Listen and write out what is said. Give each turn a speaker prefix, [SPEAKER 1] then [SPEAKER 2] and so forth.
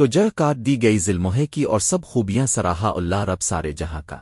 [SPEAKER 1] تو جہ کاٹ دی گئی ظلموہے کی اور سب خوبیاں سراہا اللہ رب سارے جہاں کا۔